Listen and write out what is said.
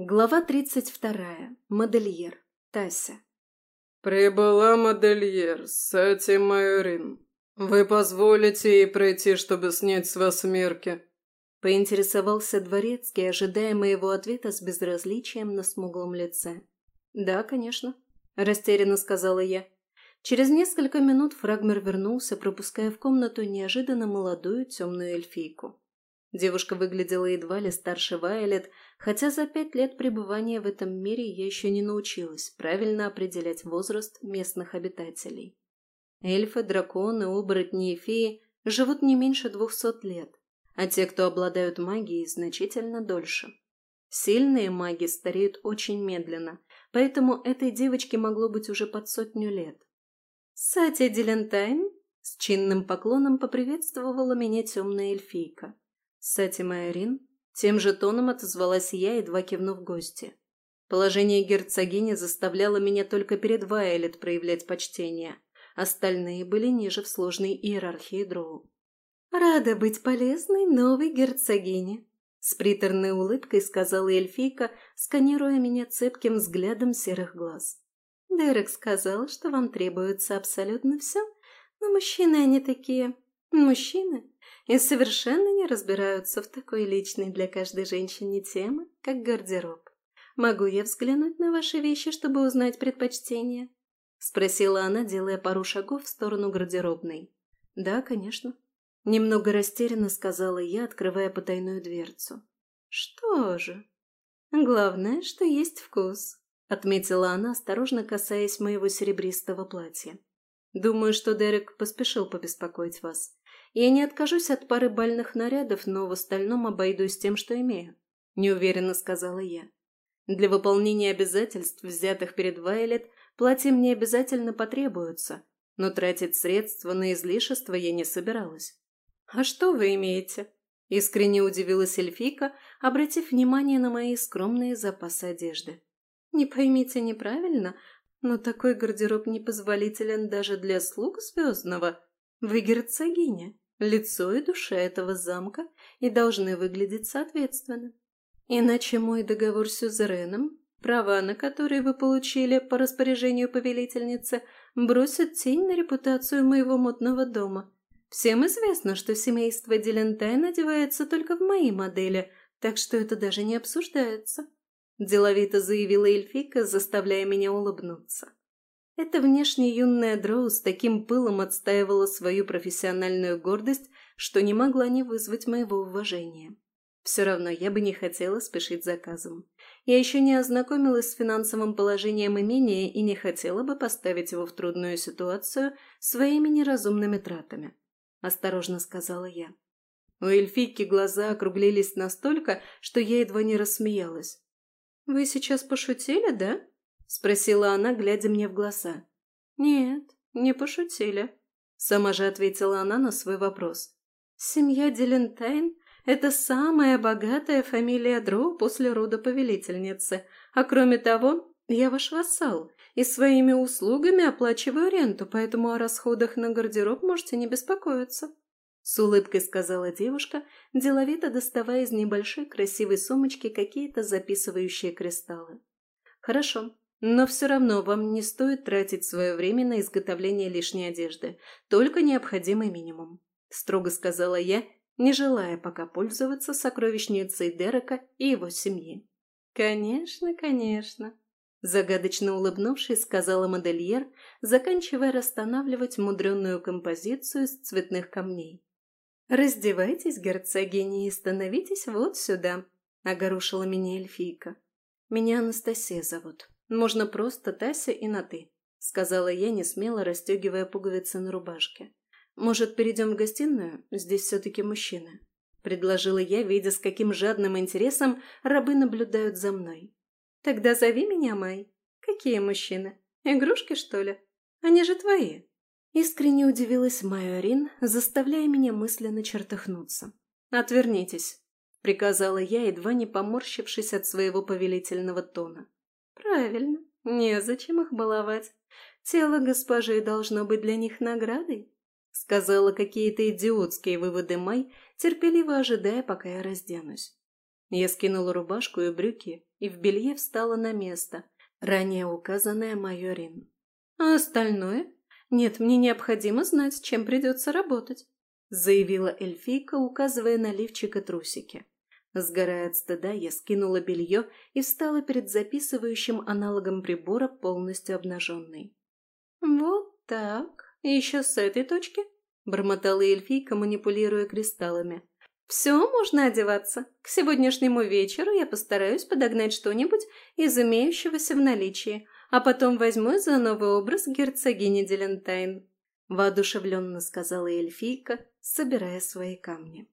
Глава тридцать вторая. Модельер. Тася. «Прибыла модельер, Сати Майорин. Вы позволите ей пройти, чтобы снять с вас мерки?» Поинтересовался дворецкий, ожидая моего ответа с безразличием на смуглом лице. «Да, конечно», – растерянно сказала я. Через несколько минут Фрагмер вернулся, пропуская в комнату неожиданно молодую темную эльфийку. Девушка выглядела едва ли старше Вайлет, хотя за пять лет пребывания в этом мире я еще не научилась правильно определять возраст местных обитателей. Эльфы, драконы, оборотни и феи живут не меньше двухсот лет, а те, кто обладают магией, значительно дольше. Сильные маги стареют очень медленно, поэтому этой девочке могло быть уже под сотню лет. «Сатя Дилентайн?» С чинным поклоном поприветствовала меня темная эльфийка. «Сати Майорин?» Тем же тоном отозвалась я, едва кивнув гости. Положение герцогини заставляло меня только перед Вайлет проявлять почтение. Остальные были ниже в сложной иерархии дроу. «Рада быть полезной новой герцогине», — с приторной улыбкой сказала эльфийка, сканируя меня цепким взглядом серых глаз. «Дерек сказал, что вам требуется абсолютно все, но мужчины они такие... мужчины и совершенно разбираются в такой личной для каждой женщины темы, как гардероб. Могу я взглянуть на ваши вещи, чтобы узнать предпочтения?» — спросила она, делая пару шагов в сторону гардеробной. «Да, конечно». Немного растерянно сказала я, открывая потайную дверцу. «Что же?» «Главное, что есть вкус», — отметила она, осторожно касаясь моего серебристого платья. «Думаю, что Дерек поспешил побеспокоить вас. Я не откажусь от пары бальных нарядов, но в остальном обойдусь тем, что имею», – неуверенно сказала я. «Для выполнения обязательств, взятых перед Вайлет, платье мне обязательно потребуется, но тратить средства на излишество я не собиралась». «А что вы имеете?» – искренне удивилась эльфийка, обратив внимание на мои скромные запасы одежды. «Не поймите неправильно, но такой гардероб непозволителен даже для слуг звездного. Вы герцогиня, лицо и душа этого замка и должны выглядеть соответственно. Иначе мой договор с Сюзереном, права на которые вы получили по распоряжению повелительницы, бросят тень на репутацию моего модного дома. Всем известно, что семейство Дилентай надевается только в моей модели, так что это даже не обсуждается. Деловито заявила эльфика, заставляя меня улыбнуться. Эта внешне юная дроу с таким пылом отстаивала свою профессиональную гордость, что не могла не вызвать моего уважения. Все равно я бы не хотела спешить заказом. Я еще не ознакомилась с финансовым положением имения и не хотела бы поставить его в трудную ситуацию своими неразумными тратами. Осторожно сказала я. У эльфийки глаза округлились настолько, что я едва не рассмеялась. «Вы сейчас пошутили, да?» — спросила она, глядя мне в глаза. «Нет, не пошутили», — сама же ответила она на свой вопрос. «Семья Дилентайн — это самая богатая фамилия Дроу после рода повелительницы, а кроме того, я ваш вассал и своими услугами оплачиваю ренту, поэтому о расходах на гардероб можете не беспокоиться». С улыбкой сказала девушка, деловито доставая из небольшой красивой сумочки какие-то записывающие кристаллы. «Хорошо, но все равно вам не стоит тратить свое время на изготовление лишней одежды, только необходимый минимум», – строго сказала я, не желая пока пользоваться сокровищницей Дерека и его семьи. «Конечно, конечно», – загадочно улыбнувшись, сказала модельер, заканчивая расстанавливать мудреную композицию из цветных камней. «Раздевайтесь, герцогиня, и становитесь вот сюда», – огорушила меня эльфийка. «Меня Анастасия зовут». «Можно просто Тася и на «ты», — сказала я, не смело расстегивая пуговицы на рубашке. «Может, перейдем в гостиную? Здесь все-таки мужчины», — предложила я, видя, с каким жадным интересом рабы наблюдают за мной. «Тогда зови меня Май. Какие мужчины? Игрушки, что ли? Они же твои». Искренне удивилась Майя Арин, заставляя меня мысленно чертыхнуться. «Отвернитесь», — приказала я, едва не поморщившись от своего повелительного тона. Правильно, незачем их баловать. Тело госпожи должно быть для них наградой. Сказала какие-то идиотские выводы Май, терпеливо ожидая, пока я разденусь. Я скинула рубашку и брюки и в белье встала на место, ранее указанное Майорин. А остальное? Нет, мне необходимо знать, чем придется работать, заявила эльфийка, указывая на лифчик и трусики. Сгорая от стыда, я скинула белье и встала перед записывающим аналогом прибора полностью обнаженной. «Вот так. Еще с этой точки?» – бормотала эльфийка, манипулируя кристаллами. «Все, можно одеваться. К сегодняшнему вечеру я постараюсь подогнать что-нибудь из имеющегося в наличии, а потом возьму за новый образ герцогини Делентайн», – воодушевленно сказала эльфийка, собирая свои камни.